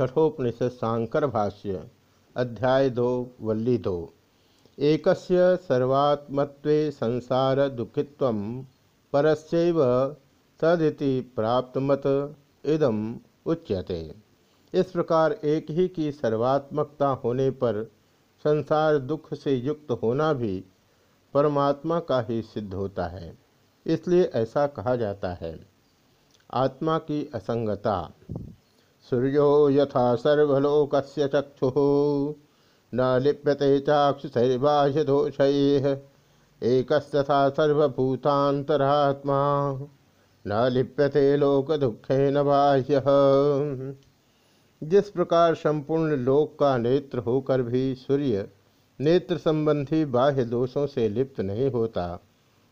कठोपनिषद सांकर भाष्य, अध्याय दो, वल्ली दो। एकस्य सर्वात्मत्वे संसार दुखित्व परस्यैव तदिति प्राप्तमत इदम उच्यते। इस प्रकार एक ही की सर्वात्मकता होने पर संसार दुख से युक्त होना भी परमात्मा का ही सिद्ध होता है, इसलिए ऐसा कहा जाता है। आत्मा की असंगता। सूर्यो यथा सर्वलोक चक्षु। न लिप्यते चाक्षुषैर्बाह्य दोष एक सर्वभूतांतरात्मा न लिप्यते लोक दुखे न बाह्य। जिस प्रकार संपूर्ण लोक का नेत्र होकर भी सूर्य नेत्र संबंधी बाह्य दोषों से लिप्त नहीं होता,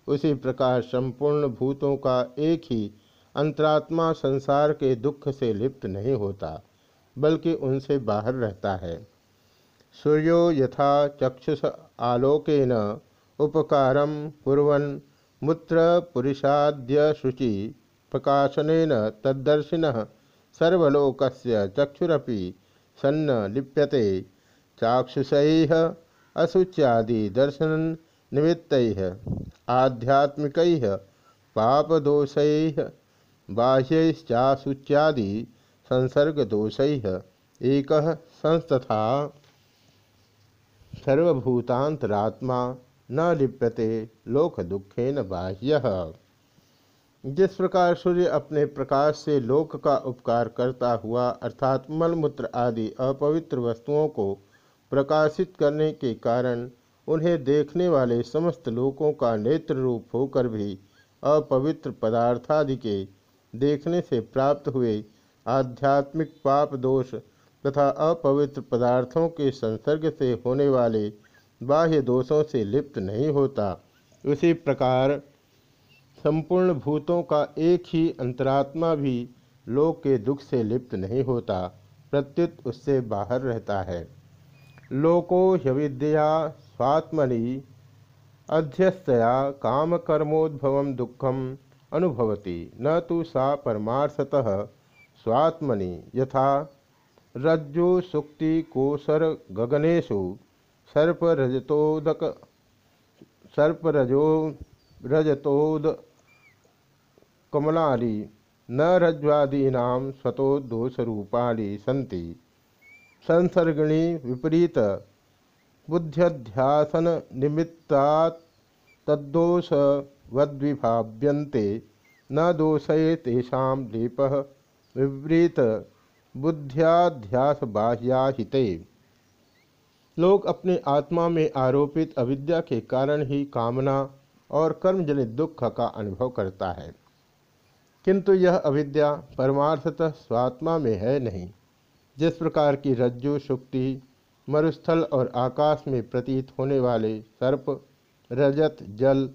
उसी प्रकार संपूर्ण भूतों का एक ही अंतरात्मा संसार के दुख से लिप्त नहीं होता, बल्कि उनसे बाहर रहता है। सूर्यो यथा चक्षुष आलोकन उपकार कुरन मूत्र पुरुषाद्य शुचि प्रकाशन तदर्शिन सर्वलोक चक्षुरपि सन्न लिप्यते। चाक्षुष अशुच्यादि दर्शन निमित्त, आध्यात्मिक, पापदोष बाह्यश्चाशुच्यादि संसर्गदोष एक संस्तथा। सर्वभूतांतरात्मा न लिप्यते लोक दुखेन बाह्य। जिस प्रकार सूर्य अपने प्रकाश से लोक का उपकार करता हुआ अर्थात मलमूत्र आदि अपवित्र वस्तुओं को प्रकाशित करने के कारण उन्हें देखने वाले समस्त लोकों का नेत्र रूप होकर भी अपवित्र पदार्थादि के देखने से प्राप्त हुए आध्यात्मिक पाप दोष तथा अपवित्र पदार्थों के संसर्ग से होने वाले बाह्य दोषों से लिप्त नहीं होता। उसी प्रकार संपूर्ण भूतों का एक ही अंतरात्मा भी लोक के दुख से लिप्त नहीं होता, प्रत्युत उससे बाहर रहता है। लोको ह्यविद्या स्वात्मनि अध्यस्तया कामकर्मोद्भव दुखम अनुभवती। न तो सा परमार्थतः स्वात्मनि। यथा रज्जु सुक्ति कोसर गगनेशु सर्परजतोदक सर्परजो रजतोद कमलाली न रज्वादीना स्वतोदोषरूपाणी सी संसर्गिणी विपरीत बुद्ध्यध्यासन निमित्ता तद्दोष वद्विभाव्यन्ते। न दोषये तेषा लेप। विवृत बुद्ध्याध्यास बाह्याहिते लोग अपने आत्मा में आरोपित अविद्या के कारण ही कामना और कर्मजनित दुख का अनुभव करता है। किंतु यह अविद्या परमार्थतः स्वात्मा में है नहीं। जिस प्रकार की रज्जु, शुक्ति, मरुस्थल और आकाश में प्रतीत होने वाले सर्प, रजत, जल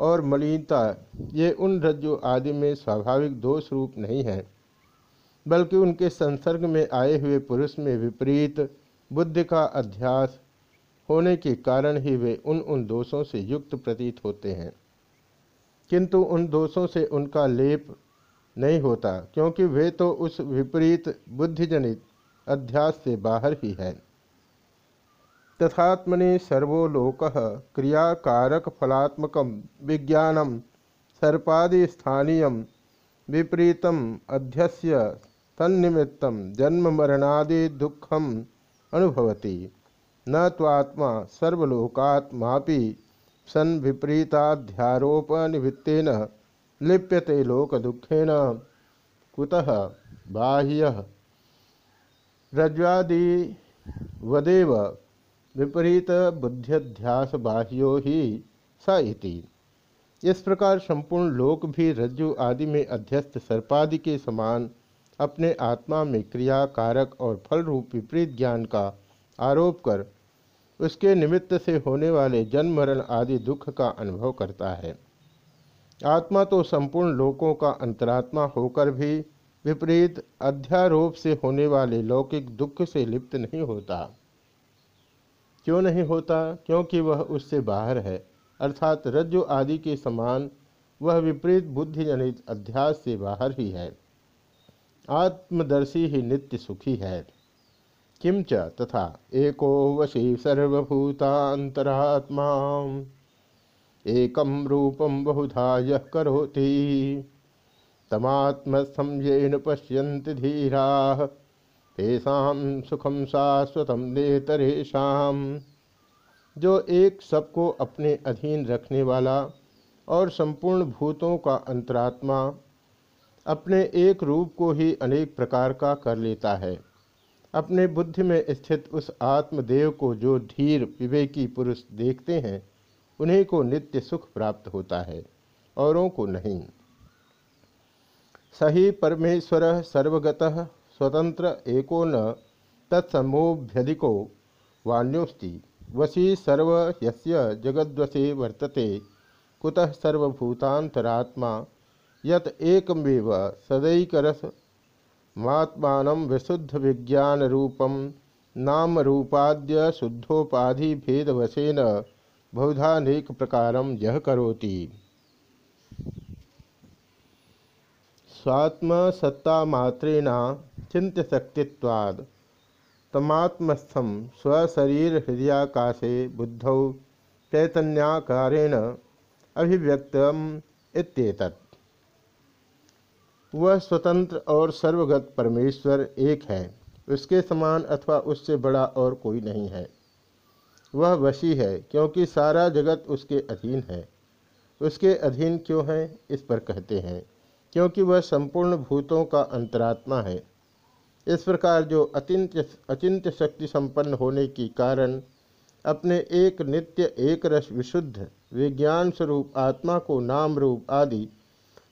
और मलिनता, ये उन रज्जु आदि में स्वाभाविक दोष रूप नहीं है, बल्कि उनके संसर्ग में आए हुए पुरुष में विपरीत बुद्धि का अध्यास होने के कारण ही वे उन उन दोषों से युक्त प्रतीत होते हैं। किंतु उन दोषों से उनका लेप नहीं होता, क्योंकि वे तो उस विपरीत बुद्धिजनित अध्यास से बाहर ही है। तथात्मने सर्वोलोक क्रियाकारक फलात्मक विज्ञान सर्पादिस्थानीय विपरीतम अध्यस्य तन्निमित्त जन्म मरणादि दुखम अनुभवती। न त्वात्मा सर्वलोकात्मापि सन विपरीताध्यारोपनिवृत्तेन लिप्यते लोकदुखेन। कुतः बाह्य रज्वादिवदेव विपरीत बुद्ध्यध्यास बाह्यो ही स इति। इस प्रकार संपूर्ण लोक भी रज्जु आदि में अध्यस्त सर्पादि के समान अपने आत्मा में क्रिया कारक और फल रूप विपरीत ज्ञान का आरोप कर उसके निमित्त से होने वाले जन्म मरण आदि दुख का अनुभव करता है। आत्मा तो संपूर्ण लोकों का अंतरात्मा होकर भी विपरीत अध्यारोप से होने वाले लौकिक दुख से लिप्त नहीं होता। क्यों नहीं होता? क्योंकि वह उससे बाहर है। अर्थात रज्जु आदि के समान वह विपरीत बुद्धिजनित अध्यास से बाहर ही है। आत्मदर्शी ही नित्य सुखी है। किंच तथा एको वशी सर्वभूतांतरात्मा। एकम रूपम बहुधा यह करोति। तमात्मस्थम येन पश्यन्ति धीरा। सुखम शाश्वतम नेतरेशम जो एक सबको अपने अधीन रखने वाला और संपूर्ण भूतों का अंतरात्मा अपने एक रूप को ही अनेक प्रकार का कर लेता है। अपने बुद्धि में स्थित उस आत्मदेव को जो धीर, विवेकी पुरुष देखते हैं, उन्हीं को नित्य सुख प्राप्त होता है, औरों को नहीं। सही परमेश्वर सर्वगत स्वतंत्र एको न तत्समोभ्यधिको वाण्योस्ति वशी सर्व यस्य जगद्वसे वर्तते, कुतः सर्वभूतांतरात्मा यत एकमेव सदैकरस मात्मान विशुद्ध विज्ञान रूपम नाम रूपाद्य शुद्धोपाधि भेदवशेन बहुधानेक प्रकार यह करोति। स्वात्म सत्तामात्रेण चिंत्य शक्तिवाद तमात्मस्थम स्वशरीर हृदयाकाशे बुद्धौ चैतन्याकारेण अभिव्यक्त वह स्वतंत्र और सर्वगत परमेश्वर एक है। उसके समान अथवा उससे बड़ा और कोई नहीं है। वह वशी है, क्योंकि सारा जगत उसके अधीन है। उसके अधीन क्यों है, इस पर कहते हैं। क्योंकि वह संपूर्ण भूतों का अंतरात्मा है। इस प्रकार जो अचिंत्य अचिंत्य शक्ति संपन्न होने के कारण अपने एक नित्य, एक रस विशुद्ध, विज्ञान स्वरूप, आत्मा को नाम रूप आदि,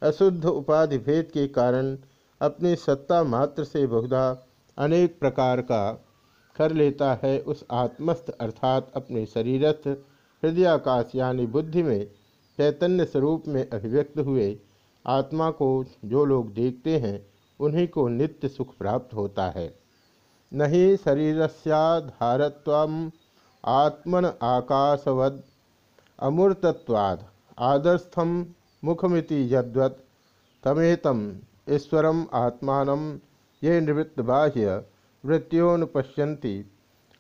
अशुद्ध उपाधि भेद के कारण अपनी सत्ता मात्र से बहुधा अनेक प्रकार का कर लेता है, उस आत्मस्थ अर्थात अपने शरीरस्थ, हृदयाकाश यानी बुद्धि में चैतन्य स्वरूप में अभिव्यक्त हुए। आत्मा को जो लोग देखते हैं, उन्हीं को नित्य सुख प्राप्त होता है। नहीं शरीरस्याधारत्व आत्मन आकाशवद अमूर्तत्वाद आदर्स्थम मुखमिति यद्वत तमेतम ईश्वरम आत्मान ये निवृत्त बाह्य वृत्तियोनुपश्यन्ति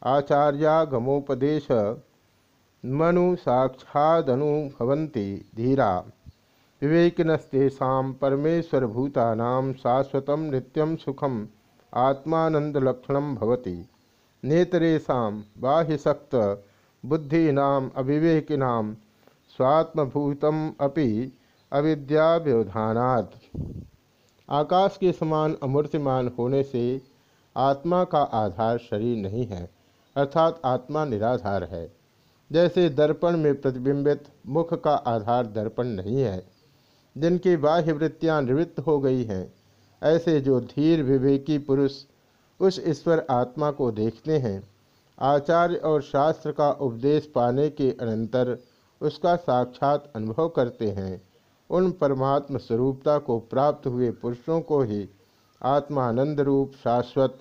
आचार्यागमोपदेश मनु साक्षादनुभवन्ति धीरा। विवेकिनस्तेषा परमेश्वरभूतानां शाश्वत नित्यं सुखम आत्मानंदलक्षण नेतरेशा बाह्यशक्त बुद्धीनाम अविवेकिनाम स्वात्मभूतम अपि अविद्याव्यवधानात्। आकाश के समान अमूर्तिमान होने से आत्मा का आधार शरीर नहीं है, अर्थात आत्मा निराधार है। जैसे दर्पण में प्रतिबिंबित मुख का आधार दर्पण नहीं है जिनकी बाह्य वृत्तियाँ निवृत्त हो गई हैं, ऐसे जो धीर विवेकी पुरुष उस ईश्वर आत्मा को देखते हैं, आचार्य और शास्त्र का उपदेश पाने के अनंतर उसका साक्षात अनुभव करते हैं। उन परमात्म स्वरूपता को प्राप्त हुए पुरुषों को ही आत्मानंद रूप शाश्वत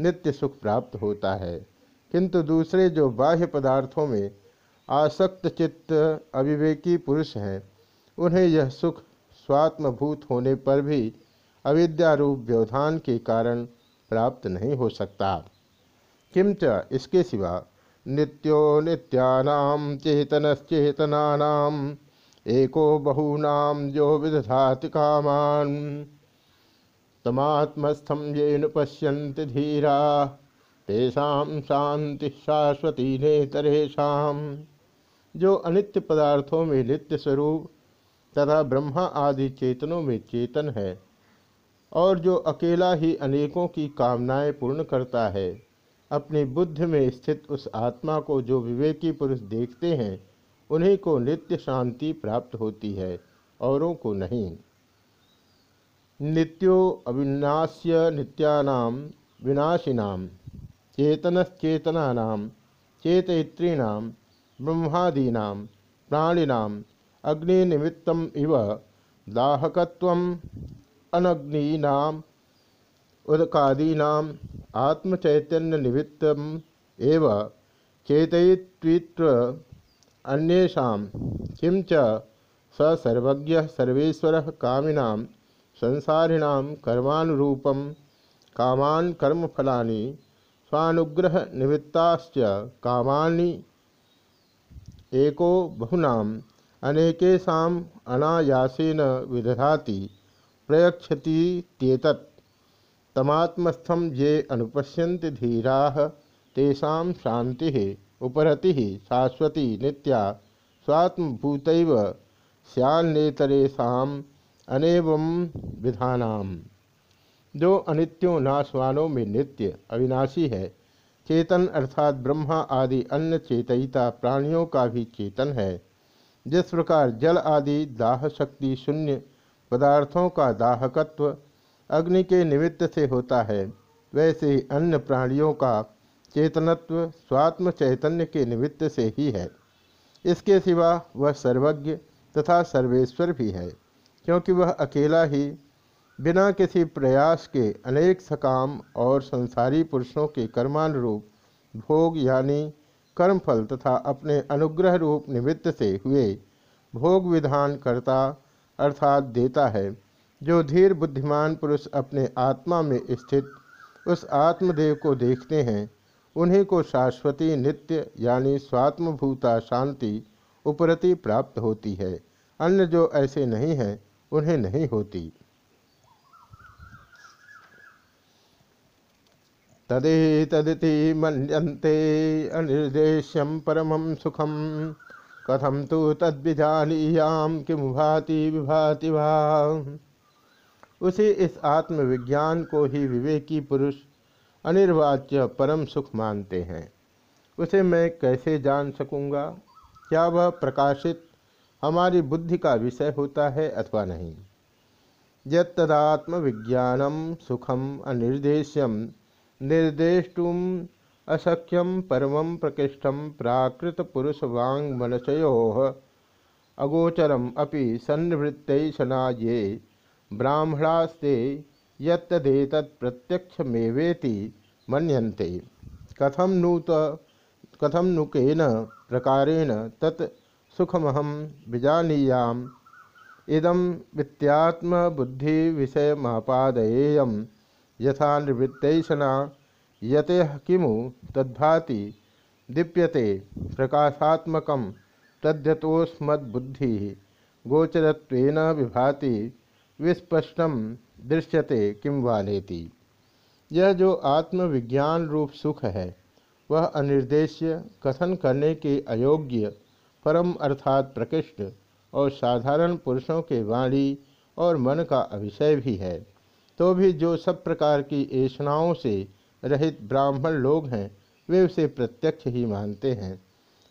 नित्य सुख प्राप्त होता है। किंतु दूसरे जो बाह्य पदार्थों में आसक्त चित्त अविवेकी पुरुष हैं, उन्हें यह सुख स्वात्मभूत होने पर भी अविद्यारूप व्यवधान के कारण प्राप्त नहीं हो सकता। किंच इसके सिवा नित्यो नित्यानाम चेतनश्चेतना एको बहूनाम जो विदधाति कामान। तमात्मस्थम ये पश्यन्ति धीरा, तेषा शांति शाश्वती नेतरेशम जो अनित्य पदार्थों में नित्य स्वरूप तथा ब्रह्मा आदि चेतनों में चेतन है और जो अकेला ही अनेकों की कामनाएँ पूर्ण करता है, अपनी बुद्धि में स्थित उस आत्मा को जो विवेकी पुरुष देखते हैं, उन्हीं को नित्य शांति प्राप्त होती है, औरों को नहीं। नित्यो अविनाश्य नित्यानाम विनाशिनाम, चेतनश्चेतनानाम चेतयित्रीणाम ब्रह्मादीनाम, प्राणिनाम अग्निनिमित्तम इव दाहकत्वम अनग्नीनाम उदकादीनाम आत्मचैतन्य निमित्तम एव चेतयित्वित्व अन्येषां किं च स सर्वज्ञ सर्वेश्वर कामिनां संसारिणां कर्मानुरूपम कामान कर्मफलानि स्वानुग्रह निमित्ताश्च कामानि एको बहुनाम अनेकेशम अनायासेन विदधाति प्रयक्षति तमात्मस्थम ये अनुपश्यन्ति धीरा, तेषा शांति उपरति, शाश्वती नित्या स्वात्मभूत सन्नेतरेशम अनेवम विधानाम। जो अनित्यों नाशवानों में नित्य अविनाशी है। चेतन अर्थात ब्रह्मा आदि अन्य चेतयिता प्राणियों का भी चेतन है। जिस प्रकार जल आदि दाह शक्ति शून्य पदार्थों का दाहकत्व अग्नि के निमित्त से होता है, वैसे ही अन्य प्राणियों का चेतनत्व स्वात्म चैतन्य के निमित्त से ही है। इसके सिवा वह सर्वज्ञ तथा सर्वेश्वर भी है, क्योंकि वह अकेला ही बिना किसी प्रयास के अनेक सकाम और संसारी पुरुषों के कर्मानुरूप भोग यानी कर्मफल तथा अपने अनुग्रह रूप निमित्त से हुए भोग विधान करता अर्थात देता है। जो धीर बुद्धिमान पुरुष अपने आत्मा में स्थित उस आत्मदेव को देखते हैं, उन्हीं को शाश्वती नित्य यानी स्वात्मभूता शांति उपरति प्राप्त होती है। अन्य जो ऐसे नहीं हैं, उन्हें नहीं होती। तदे तदिति मनते अनिर्देश्यम परमं सुखम कथम तो तद्विजानीयाम किम भाति विभाति भा उसी इस आत्मविज्ञान को ही विवेकी पुरुष अनिर्वाच्य परम सुख मानते हैं। उसे मैं कैसे जान सकूँगा? क्या वह प्रकाशित हमारी बुद्धि का विषय होता है अथवा नहीं? यदात्मविज्ञानम सुखम अनिर्देश्यम निर्देष्टुम अशक्यम परम प्रकृष्टम प्राकृत पुरुष वांग अगोचरम अपि सन्निवृत्तना ये ब्राह्मणास्ते यत्तदेतत् प्रत्यक्षमेवेति मनते कथम नूत कथम नुकेन प्रकारेण तत् सुखमहम विजानीयाम। इदम बुद्धि विषय महापादेयम यथा निवृत्तना यते किमु? तद्भाति। दीप्यते। प्रकाशात्मक तद्यतोस्मद्बुद्धि गोचरत्वेन विभाति। विस्पष्टम। दृश्यते। किम वालेति यह जो आत्मविज्ञान रूप सुख है, वह अनिर्देश्य कथन करने के अयोग्य, परम अर्थात प्रकृष्ट और साधारण पुरुषों के वाणी और मन का अभिषय भी है। तो भी जो सब प्रकार की ऐषणाओं से रहित ब्राह्मण लोग हैं, वे उसे प्रत्यक्ष ही मानते हैं।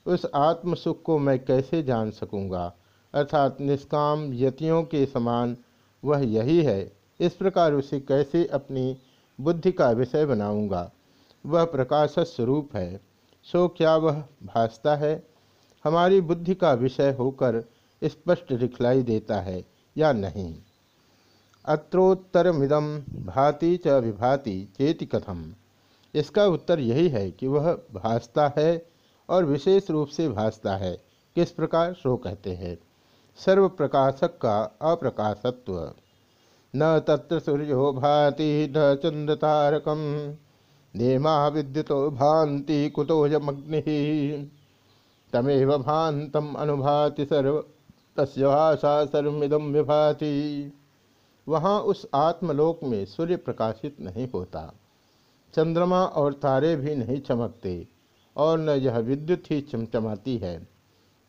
उस आत्म सुख को मैं कैसे जान सकूँगा? अर्थात निष्काम यतियों के समान वह यही है। इस प्रकार उसे कैसे अपनी बुद्धि का विषय बनाऊँगा? वह प्रकाश स्वरूप है। सो क्या वह भासता है? हमारी बुद्धि का विषय होकर स्पष्ट दिखलाई देता है या नहीं? अत्रोत्तरमिदम भाति च विभाति चेति कथम। इसका उत्तर यही है कि वह भासता है और विशेष रूप से भासता है। किस प्रकार? सो कहते हैं। सर्व प्रकाशक का अप्रकाशत्व। न तत्र सूर्यो भाति न चंद्र तारकम नेमा विद्युतो भांति कुतोजमग्नि तमेव भातम अनुभाति सर्व तस्य भाषा सर्विदम विभाति। वहाँ उस आत्मलोक में सूर्य प्रकाशित नहीं होता। चंद्रमा और तारे भी नहीं चमकते, और न यह विद्युत ही चमचमाती है।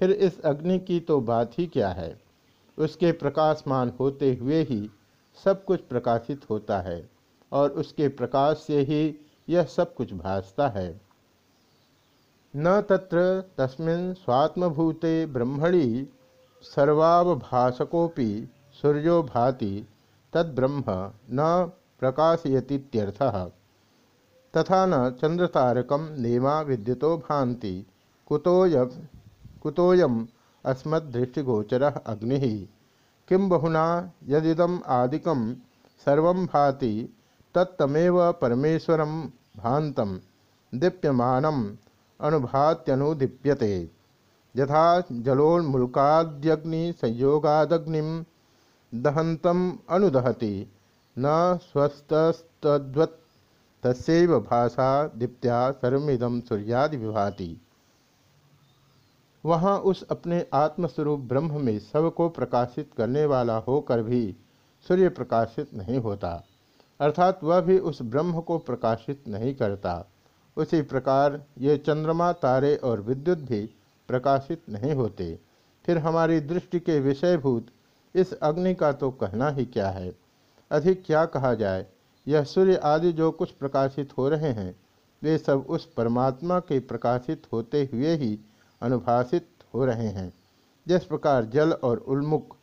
फिर इस अग्नि की तो बात ही क्या है? उसके प्रकाशमान होते हुए ही सब कुछ प्रकाशित होता है, और उसके प्रकाश से ही यह सब कुछ भासता है। न तत्र तस्मिन् स्वात्मभूते ब्रह्मणि सर्वावभाषकोपि सूर्यो भाति तद्ब्रह्म न प्रकाशयतीत्यर्थः। तथा न चंद्रतारकम नेमा विद्युतो भांति कुतोय कुतोयम अस्मदृष्टिगोचर अग्नि। किं बहुना यदिदम आदिकम सर्व भाति, तत्तमेव परमेश्वर भातम दीप्यमान अनुभूदीप्यते यथा जलोन्मुल्काद्यग्नि दहंतम अनुदहति। न स्वस्तवत् तस्व भाषा दीप्त्या सर्विदम सूर्यादि विभाति। वहाँ उस अपने आत्मस्वरूप ब्रह्म में सबको प्रकाशित करने वाला होकर भी सूर्य प्रकाशित नहीं होता। अर्थात वह भी उस ब्रह्म को प्रकाशित नहीं करता। उसी प्रकार ये चंद्रमा, तारे और विद्युत भी प्रकाशित नहीं होते। फिर हमारी दृष्टि के विषयभूत इस अग्नि का तो कहना ही क्या है? अधिक क्या कहा जाए? यह सूर्य आदि जो कुछ प्रकाशित हो रहे हैं, वे सब उस परमात्मा के प्रकाशित होते हुए ही अनुभाषित हो रहे हैं। जिस प्रकार जल और उन्मुख,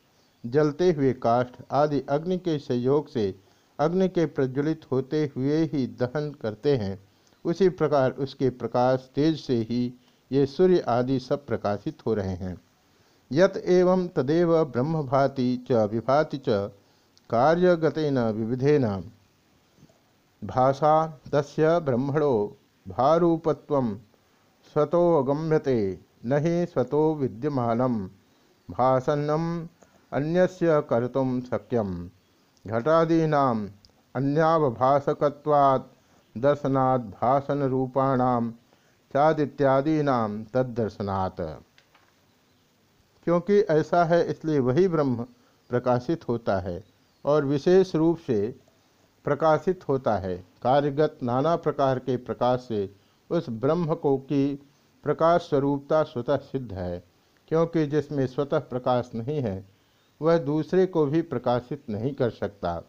जलते हुए काष्ठ आदि अग्नि के सहयोग से अग्नि के प्रज्वलित होते हुए ही दहन करते हैं, उसी प्रकार उसके प्रकाश तेज से ही ये सूर्य आदि सब प्रकाशित हो रहे हैं। यत एवं तदेव ब्रह्म भाति च विभाति च कार्यगतेन विविधेन। भाषा तस्य ब्रह्मणो भारूपत्व स्वतोगम्यते न स्वतो विद्यमानं। भाषन्नम अन्यस्य कर्तुम शक्यम। घटादीना अन्यावभाषकवाद दर्शनात् भाषण रूपाणाम चादित्यादीना तदर्शनात् क्योंकि ऐसा है इसलिए वही ब्रह्म प्रकाशित होता है और विशेष रूप से प्रकाशित होता है। कार्यगत नाना प्रकार के प्रकाश से उस ब्रह्म को की प्रकाश स्वरूपता स्वतः सिद्ध है, क्योंकि जिसमें स्वतः प्रकाश नहीं है, वह दूसरे को भी प्रकाशित नहीं कर सकता।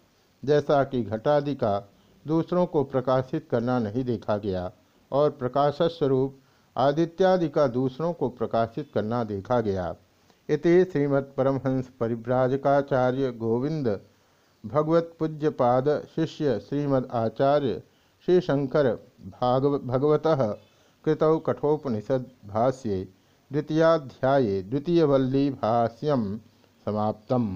जैसा कि घटादि का दूसरों को प्रकाशित करना नहीं देखा गया और प्रकाश स्वरूप आदित्यादि का दूसरों को प्रकाशित करना देखा गया। इति श्रीमत्परमहंस परिव्राजकाचार्य गोविंद भगवत पूज्य पाद शिष्य श्रीमद आचार्य श्री शंकर भागव, भगवत कृतौ कठोपनिषद भाष्ये द्वितीयाध्याये द्वितीयवल्ली भाष्यम समाप्तम।